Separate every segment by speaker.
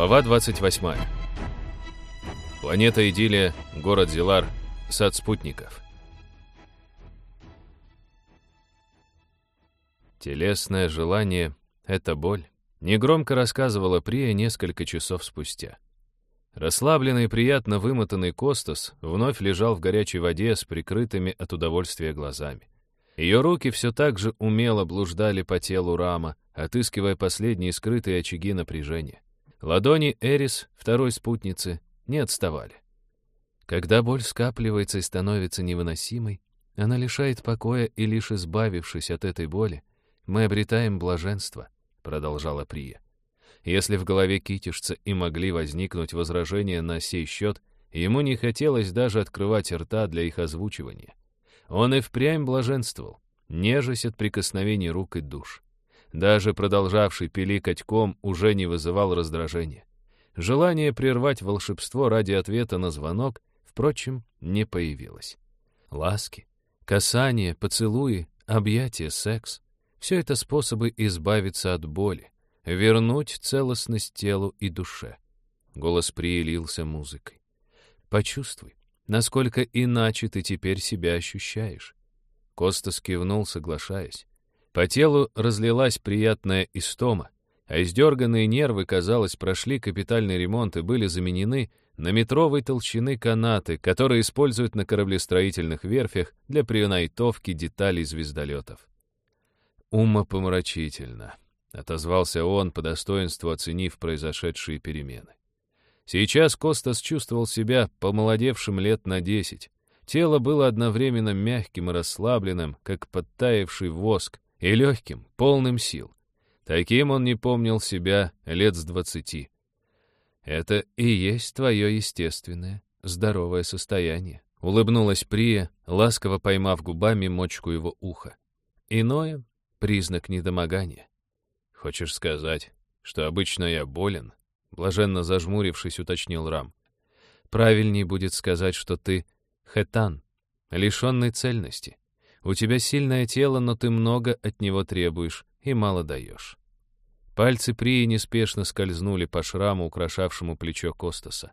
Speaker 1: Глава 28. Планета Идиллия, город Зилар, сад спутников. Телесное желание — это боль, негромко рассказывала Прия несколько часов спустя. Расслабленный и приятно вымотанный Костас вновь лежал в горячей воде с прикрытыми от удовольствия глазами. Ее руки все так же умело блуждали по телу Рама, отыскивая последние скрытые очаги напряжения. Ладони Эрис, второй спутницы, не отставали. Когда боль скапливается и становится невыносимой, она лишает покоя, и лишь избавившись от этой боли, мы обретаем блаженство, продолжала Прия. Если в голове китишца и могли возникнуть возражения на сей счет, ему не хотелось даже открывать рта для их озвучивания. Он и впрямь блаженствовал, нежась от прикосновений рук и душ. Даже продолжавший пиликать ком уже не вызывал раздражения. Желание прервать волшебство ради ответа на звонок, впрочем, не появилось. Ласки, касания, поцелуи, объятия, секс — все это способы избавиться от боли, вернуть целостность телу и душе. Голос приелился музыкой. Почувствуй, насколько иначе ты теперь себя ощущаешь. Костас кивнул, соглашаясь. По телу разлилась приятная истома, а издерганные нервы, казалось, прошли капитальный ремонт и были заменены на метровой толщины канаты, которые используют на кораблестроительных верфях для принайтовки деталей звездолетов. «Умопомрачительно», — отозвался он, по достоинству оценив произошедшие перемены. Сейчас Костас чувствовал себя помолодевшим лет на десять. Тело было одновременно мягким и расслабленным, как подтаявший воск, и легким, полным сил. Таким он не помнил себя лет с двадцати. «Это и есть твое естественное, здоровое состояние», — улыбнулась Прия, ласково поймав губами мочку его уха. «Иное — признак недомогания». «Хочешь сказать, что обычно я болен?» — блаженно зажмурившись, уточнил Рам. «Правильней будет сказать, что ты хетан, лишенный цельности. У тебя сильное тело, но ты много от него требуешь и мало даешь. Пальцы Прии неспешно скользнули по шраму, украшавшему плечо Костаса.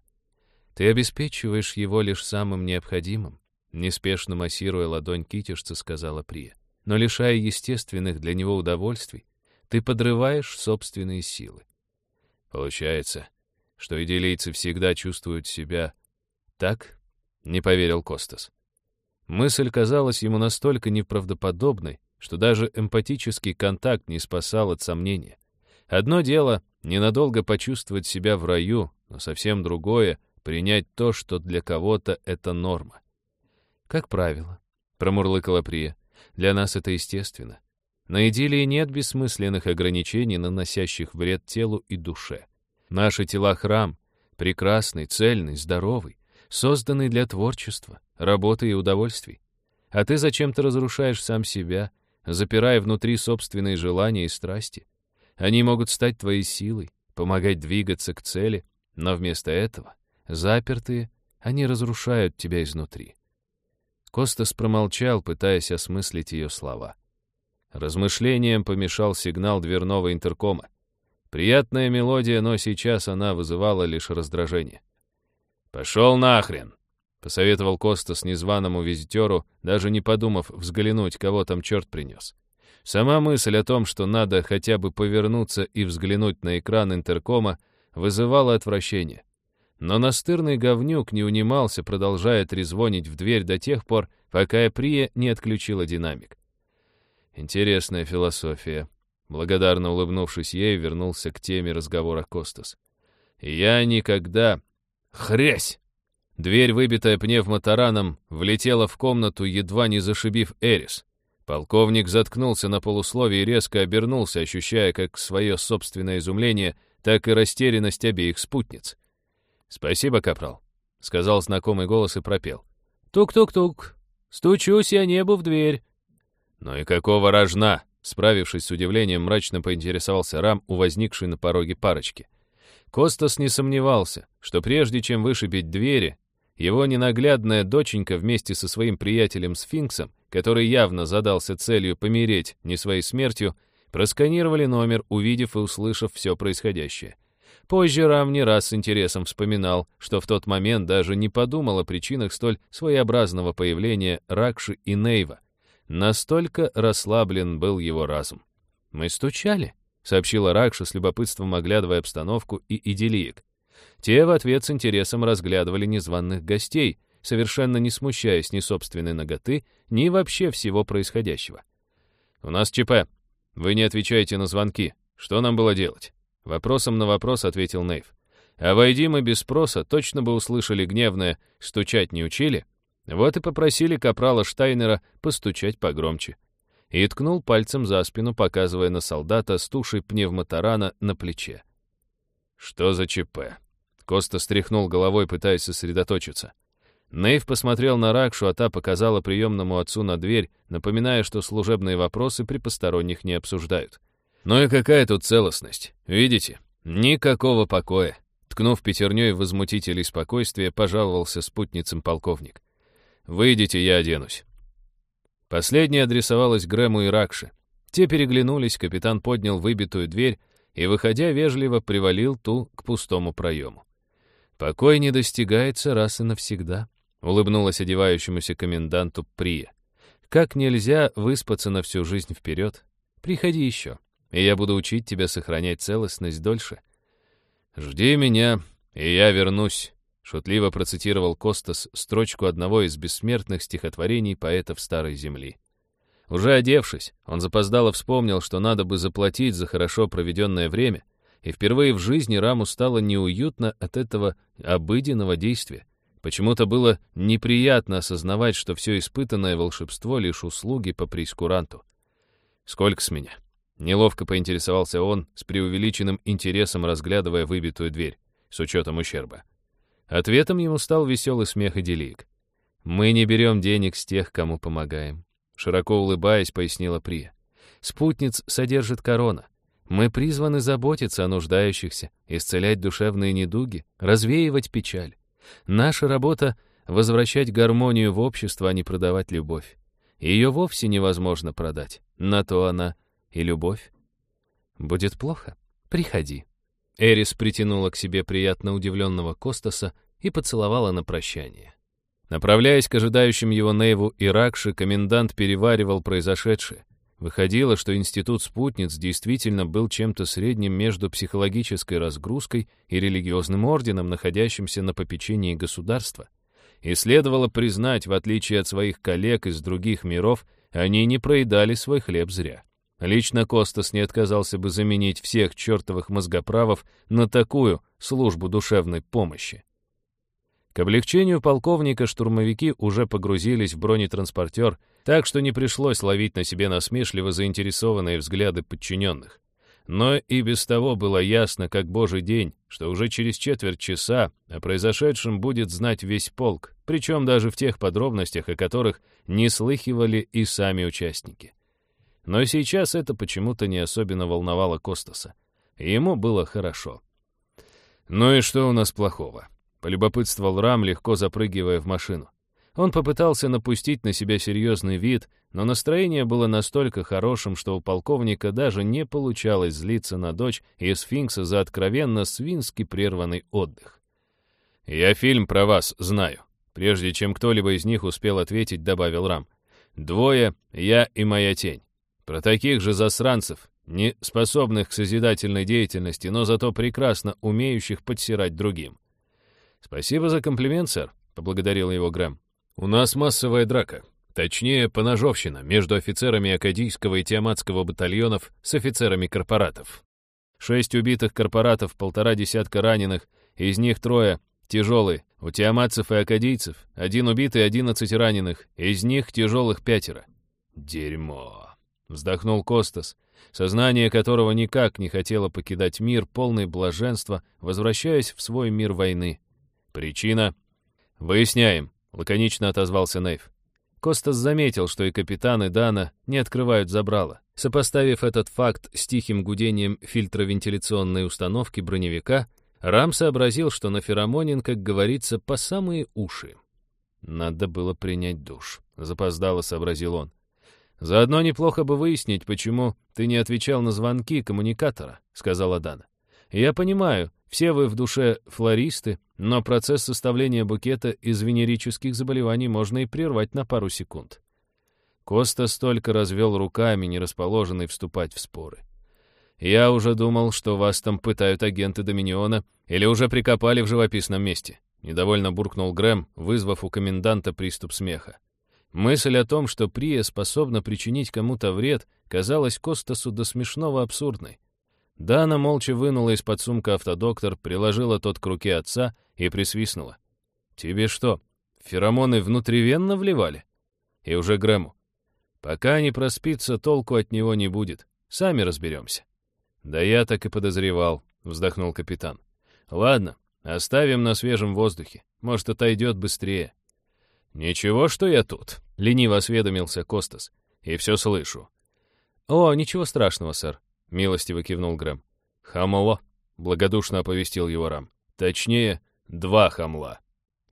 Speaker 1: Ты обеспечиваешь его лишь самым необходимым, неспешно массируя ладонь китишца, сказала Прия. Но лишая естественных для него удовольствий, ты подрываешь собственные силы. Получается, что идиллийцы всегда чувствуют себя так, не поверил Костас. Мысль казалась ему настолько неправдоподобной, что даже эмпатический контакт не спасал от сомнения. Одно дело — ненадолго почувствовать себя в раю, но совсем другое — принять то, что для кого-то это норма. «Как правило», — промурлыкала Прия, — «для нас это естественно. На идиллии нет бессмысленных ограничений, наносящих вред телу и душе. Наши тела — храм, прекрасный, цельный, здоровый, созданный для творчества, работы и удовольствий. А ты зачем-то разрушаешь сам себя, запирая внутри собственные желания и страсти. Они могут стать твоей силой, помогать двигаться к цели, но вместо этого, запертые, они разрушают тебя изнутри. Костас промолчал, пытаясь осмыслить ее слова. Размышлением помешал сигнал дверного интеркома. Приятная мелодия, но сейчас она вызывала лишь раздражение. «Пошел нахрен!» — посоветовал Костас незваному визитеру, даже не подумав взглянуть, кого там черт принес. Сама мысль о том, что надо хотя бы повернуться и взглянуть на экран интеркома, вызывала отвращение. Но настырный говнюк не унимался, продолжая трезвонить в дверь до тех пор, пока Прия не отключила динамик. Интересная философия. Благодарно улыбнувшись ей, вернулся к теме разговора Костас. «Я никогда...» «Хрясь!» Дверь, выбитая пневмотараном, влетела в комнату, едва не зашибив Эрис. Полковник заткнулся на полусловие и резко обернулся, ощущая как свое собственное изумление, так и растерянность обеих спутниц. «Спасибо, капрал», — сказал знакомый голос и пропел. «Тук-тук-тук! Стучусь я небу в дверь!» «Ну и какого рожна?» Справившись с удивлением, мрачно поинтересовался Рам у возникшей на пороге парочки. Костас не сомневался, что прежде чем вышибить двери, его ненаглядная доченька вместе со своим приятелем Сфинксом, который явно задался целью помереть не своей смертью, просканировали номер, увидев и услышав все происходящее. Позже Рам не раз с интересом вспоминал, что в тот момент даже не подумал о причинах столь своеобразного появления Ракши и Нейва. Настолько расслаблен был его разум. «Мы стучали», — сообщила Ракша с любопытством, оглядывая обстановку и идиллиек. Те в ответ с интересом разглядывали незваных гостей, совершенно не смущаясь ни собственной ноготы, ни вообще всего происходящего. «У нас ЧП. Вы не отвечаете на звонки. Что нам было делать?» Вопросом на вопрос ответил Нейв. «А войди мы без спроса, точно бы услышали гневное «стучать не учили», вот и попросили капрала Штайнера постучать погромче. И ткнул пальцем за спину, показывая на солдата с тушей пневмотарана на плече. «Что за ЧП?» Коста стряхнул головой, пытаясь сосредоточиться. Нейв посмотрел на Ракшу, а та показала приемному отцу на дверь, напоминая, что служебные вопросы при посторонних не обсуждают. «Ну и какая тут целостность? Видите? Никакого покоя!» Ткнув пятерней возмутителей спокойствия, пожаловался спутницам полковник. «Выйдите, я оденусь». Последняя адресовалась Грэму и Ракше. Те переглянулись, капитан поднял выбитую дверь и, выходя, вежливо привалил ту к пустому проему. «Покой не достигается раз и навсегда», — улыбнулась одевающемуся коменданту Прия. «Как нельзя выспаться на всю жизнь вперед? Приходи еще, и я буду учить тебя сохранять целостность дольше». «Жди меня, и я вернусь», — шутливо процитировал Костас строчку одного из бессмертных стихотворений поэтов Старой Земли. Уже одевшись, он запоздало вспомнил, что надо бы заплатить за хорошо проведенное время — и впервые в жизни Раму стало неуютно от этого обыденного действия. Почему-то было неприятно осознавать, что все испытанное волшебство — лишь услуги по прескуранту. «Сколько с меня?» Неловко поинтересовался он, с преувеличенным интересом разглядывая выбитую дверь, с учетом ущерба. Ответом ему стал веселый смех Иделик. «Мы не берем денег с тех, кому помогаем», — широко улыбаясь, пояснила Прия. «Спутниц содержит корона. Мы призваны заботиться о нуждающихся, исцелять душевные недуги, развеивать печаль. Наша работа — возвращать гармонию в общество, а не продавать любовь. Ее вовсе невозможно продать. На то она и любовь. Будет плохо? Приходи. Эрис притянула к себе приятно удивленного Костаса и поцеловала на прощание. Направляясь к ожидающим его Нейву и Ракши, комендант переваривал произошедшее. Выходило, что институт спутниц действительно был чем-то средним между психологической разгрузкой и религиозным орденом, находящимся на попечении государства. И следовало признать, в отличие от своих коллег из других миров, они не проедали свой хлеб зря. Лично Костас не отказался бы заменить всех чертовых мозгоправов на такую службу душевной помощи. К облегчению полковника штурмовики уже погрузились в бронетранспортер, так что не пришлось ловить на себе насмешливо заинтересованные взгляды подчиненных. Но и без того было ясно, как божий день, что уже через четверть часа о произошедшем будет знать весь полк, причем даже в тех подробностях, о которых не слыхивали и сами участники. Но сейчас это почему-то не особенно волновало Костаса. Ему было хорошо. «Ну и что у нас плохого?» Полюбопытствовал Рам, легко запрыгивая в машину. Он попытался напустить на себя серьезный вид, но настроение было настолько хорошим, что у полковника даже не получалось злиться на дочь и сфинкса за откровенно свински прерванный отдых. «Я фильм про вас знаю», — прежде чем кто-либо из них успел ответить, добавил Рам. «Двое, я и моя тень. Про таких же засранцев, не способных к созидательной деятельности, но зато прекрасно умеющих подсирать другим. «Спасибо за комплимент, сэр», — поблагодарил его Грэм. «У нас массовая драка. Точнее, поножовщина между офицерами Акадийского и Тиаматского батальонов с офицерами корпоратов. Шесть убитых корпоратов, полтора десятка раненых, из них трое тяжелые. У тиаматцев и акадийцев один убитый, одиннадцать раненых, из них тяжелых пятеро. Дерьмо. Вздохнул Костас, сознание которого никак не хотело покидать мир, полный блаженства, возвращаясь в свой мир войны. Причина? Выясняем, лаконично отозвался Нейв. Костас заметил, что и капитаны Дана не открывают забрала. Сопоставив этот факт с тихим гудением фильтровентиляционной установки броневика, Рам сообразил, что на Феромонин, как говорится, по самые уши. «Надо было принять душ», — запоздало сообразил он. «Заодно неплохо бы выяснить, почему ты не отвечал на звонки коммуникатора», — сказала Дана. «Я понимаю, Все вы в душе флористы, но процесс составления букета из венерических заболеваний можно и прервать на пару секунд. Коста столько развел руками, не расположенный вступать в споры. «Я уже думал, что вас там пытают агенты Доминиона или уже прикопали в живописном месте», недовольно буркнул Грэм, вызвав у коменданта приступ смеха. Мысль о том, что Прия способна причинить кому-то вред, казалась Костасу до смешного абсурдной. Дана молча вынула из-под сумка автодоктор, приложила тот к руке отца и присвистнула. «Тебе что, феромоны внутривенно вливали?» И уже Грэму. «Пока не проспится, толку от него не будет. Сами разберемся». «Да я так и подозревал», — вздохнул капитан. «Ладно, оставим на свежем воздухе. Может, отойдет быстрее». «Ничего, что я тут», — лениво осведомился Костас. «И все слышу». «О, ничего страшного, сэр», — милостиво кивнул Грэм. «Хамло», — благодушно оповестил его Рам. «Точнее, два хамла».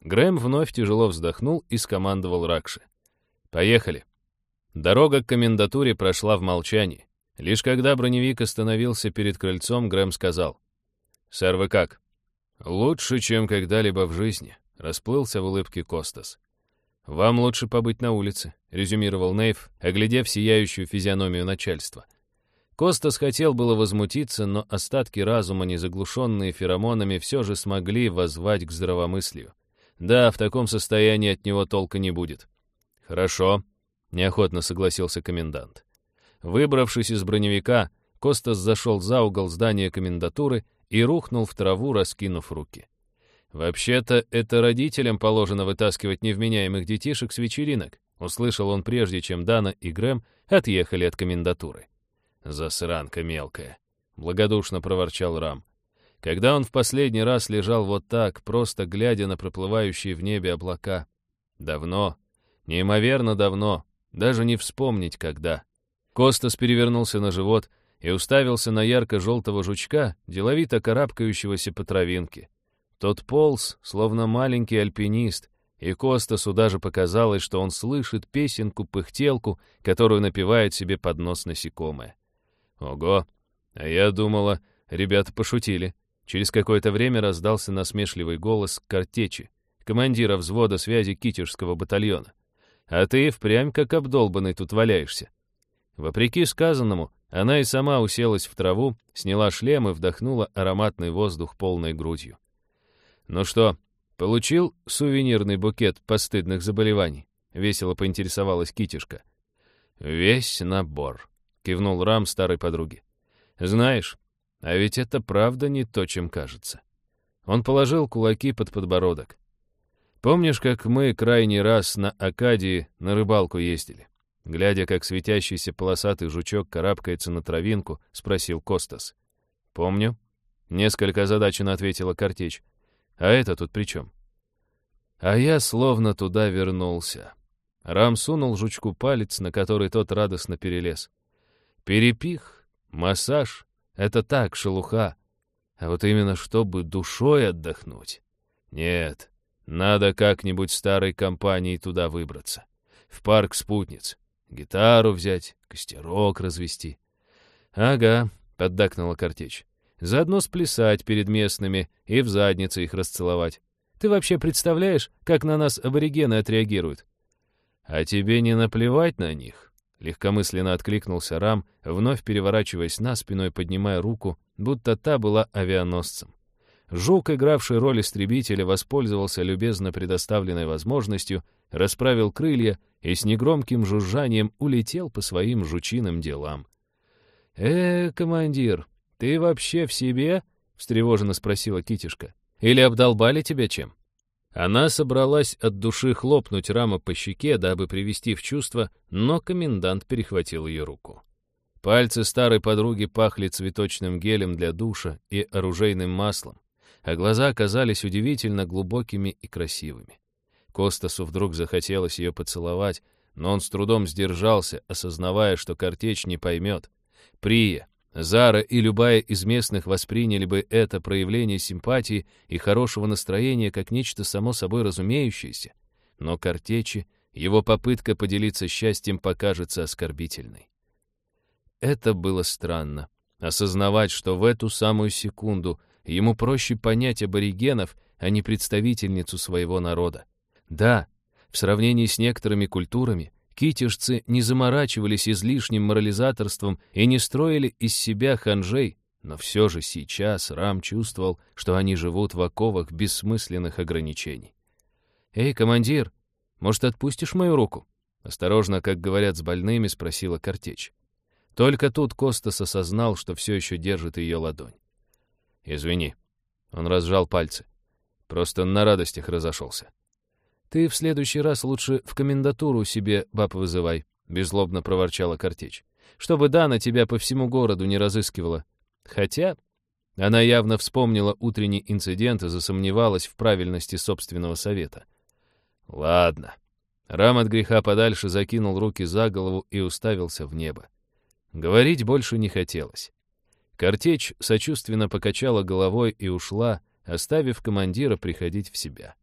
Speaker 1: Грэм вновь тяжело вздохнул и скомандовал Ракши. «Поехали». Дорога к комендатуре прошла в молчании. Лишь когда броневик остановился перед крыльцом, Грэм сказал. «Сэр, вы как?» «Лучше, чем когда-либо в жизни», — расплылся в улыбке Костас. «Вам лучше побыть на улице», — резюмировал Нейв, оглядев сияющую физиономию начальства. Костас хотел было возмутиться, но остатки разума, не заглушенные феромонами, все же смогли воззвать к здравомыслию. Да, в таком состоянии от него толка не будет. «Хорошо», — неохотно согласился комендант. Выбравшись из броневика, Костас зашел за угол здания комендатуры и рухнул в траву, раскинув руки. «Вообще-то это родителям положено вытаскивать невменяемых детишек с вечеринок», услышал он прежде, чем Дана и Грэм отъехали от комендатуры. «Засранка мелкая», — благодушно проворчал Рам. Когда он в последний раз лежал вот так, просто глядя на проплывающие в небе облака. Давно, неимоверно давно, даже не вспомнить когда. Костас перевернулся на живот и уставился на ярко-желтого жучка, деловито карабкающегося по травинке. Тот полз, словно маленький альпинист, и Костасу даже показалось, что он слышит песенку-пыхтелку, которую напевает себе под нос насекомое. Ого! А я думала, ребята пошутили. Через какое-то время раздался насмешливый голос картечи, командира взвода связи Китежского батальона. А ты впрямь как обдолбанный тут валяешься. Вопреки сказанному, она и сама уселась в траву, сняла шлем и вдохнула ароматный воздух полной грудью. «Ну что, получил сувенирный букет постыдных заболеваний?» — весело поинтересовалась Китишка. «Весь набор», кивнул Рам старой подруге. Знаешь, а ведь это правда не то, чем кажется. Он положил кулаки под подбородок. Помнишь, как мы крайний раз на Акадии на рыбалку ездили? Глядя, как светящийся полосатый жучок карабкается на травинку, спросил Костас. «Помню». Несколько озадаченно ответила Картечь. «А это тут при чем?» А я словно туда вернулся. Рам сунул жучку палец, на который тот радостно перелез. Перепих, массаж — это так, шелуха. А вот именно чтобы душой отдохнуть. Нет, надо как-нибудь старой компанией туда выбраться. В парк спутниц. Гитару взять, костерок развести. Ага, поддакнула картечь. Заодно сплясать перед местными и в заднице их расцеловать. Ты вообще представляешь, как на нас аборигены отреагируют? А тебе не наплевать на них? Легкомысленно откликнулся Рам, вновь переворачиваясь на спину и поднимая руку, будто та была авианосцем. Жук, игравший роль истребителя, воспользовался любезно предоставленной возможностью, расправил крылья и с негромким жужжанием улетел по своим жучиным делам. «Э, командир, ты вообще в себе?» — встревоженно спросила Китишка. «Или обдолбали тебя чем?» Она собралась от души хлопнуть Рама по щеке, дабы привести в чувство, но комендант перехватил ее руку. Пальцы старой подруги пахли цветочным гелем для душа и оружейным маслом, а глаза оказались удивительно глубокими и красивыми. Костасу вдруг захотелось ее поцеловать, но он с трудом сдержался, осознавая, что картечь не поймет. Прия, Зара и любая из местных восприняли бы это проявление симпатии и хорошего настроения как нечто само собой разумеющееся, но Картечи его попытка поделиться счастьем покажется оскорбительной. Это было странно. Осознавать, что в эту самую секунду ему проще понять аборигенов, а не представительницу своего народа. Да, в сравнении с некоторыми культурами, китежцы не заморачивались излишним морализаторством и не строили из себя ханжей, но все же сейчас Рам чувствовал, что они живут в оковах бессмысленных ограничений. «Эй, командир, может, отпустишь мою руку?» Осторожно, как говорят с больными, спросила Картечь. Только тут Костас осознал, что все еще держит ее ладонь. «Извини». Он разжал пальцы. Просто на радостях разошелся. «Ты в следующий раз лучше в комендатуру себе баб вызывай», — беззлобно проворчала Картечь. «Чтобы Дана тебя по всему городу не разыскивала. Хотя...» Она явно вспомнила утренний инцидент и засомневалась в правильности собственного совета. «Ладно». Рам от греха подальше закинул руки за голову и уставился в небо. Говорить больше не хотелось. Картечь сочувственно покачала головой и ушла, оставив командира приходить в себя.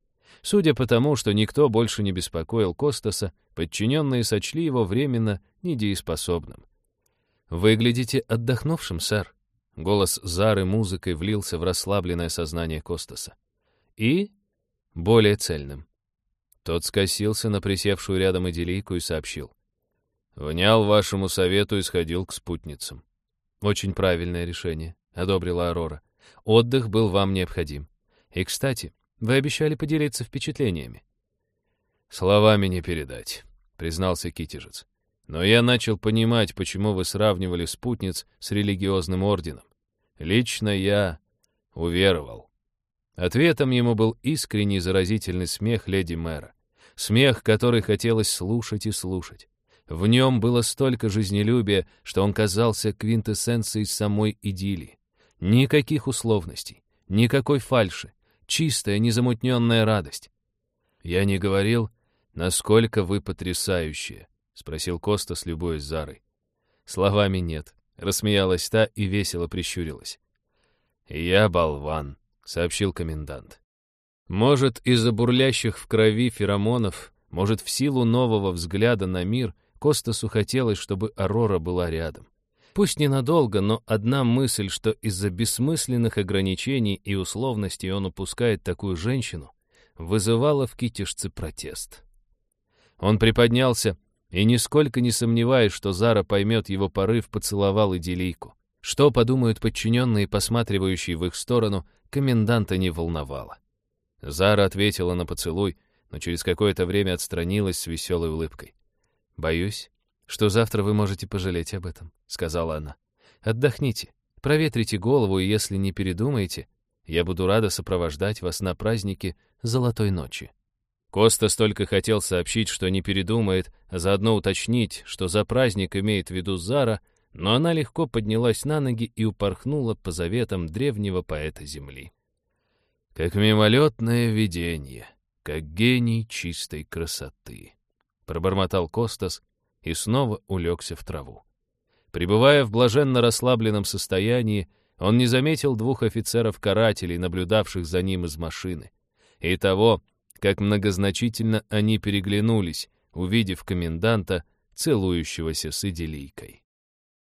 Speaker 1: Судя по тому, что никто больше не беспокоил Костаса, подчиненные сочли его временно недееспособным. «Выглядите отдохнувшим, сэр», Голос Зары музыкой влился в расслабленное сознание Костаса. И более цельным. Тот скосился на присевшую рядом идиллийку и сообщил. «Внял вашему совету и сходил к спутницам». «Очень правильное решение», — одобрила Арора. «Отдых был вам необходим. И, кстати, вы обещали поделиться впечатлениями». «Словами не передать», — признался Китежец. Но я начал понимать, почему вы сравнивали спутниц с религиозным орденом. Лично я уверовал. Ответом ему был искренний заразительный смех леди мэра. Смех, который хотелось слушать и слушать. В нем было столько жизнелюбия, что он казался квинтэссенцией самой идиллии. Никаких условностей, никакой фальши, чистая, незамутненная радость. Я не говорил, насколько вы потрясающие, — спросил Коста с любой Зарой. «Словами нет», — рассмеялась та и весело прищурилась. «Я болван», — сообщил комендант. Может, из-за бурлящих в крови феромонов, может, в силу нового взгляда на мир, Костасу хотелось, чтобы Арора была рядом. Пусть ненадолго, но одна мысль, что из-за бессмысленных ограничений и условностей он упускает такую женщину, вызывала в китежце протест. Он приподнялся, и, нисколько не сомневаясь, что Зара поймет его порыв, поцеловал идиллийку. Что подумают подчиненные, посматривающие в их сторону, коменданта не волновало. Зара ответила на поцелуй, но через какое-то время отстранилась с веселой улыбкой. «Боюсь, что завтра вы можете пожалеть об этом», — сказала она. «Отдохните, проветрите голову, и если не передумаете, я буду рада сопровождать вас на празднике Золотой ночи». Костас только хотел сообщить, что не передумает, а заодно уточнить, что за праздник имеет в виду Зара, но она легко поднялась на ноги и упорхнула по заветам древнего поэта Земли. «Как мимолетное видение, как гений чистой красоты», — пробормотал Костас и снова улегся в траву. Пребывая в блаженно расслабленном состоянии, он не заметил двух офицеров-карателей, наблюдавших за ним из машины, и того, как многозначительно они переглянулись, увидев коменданта, целующегося с идиллийкой.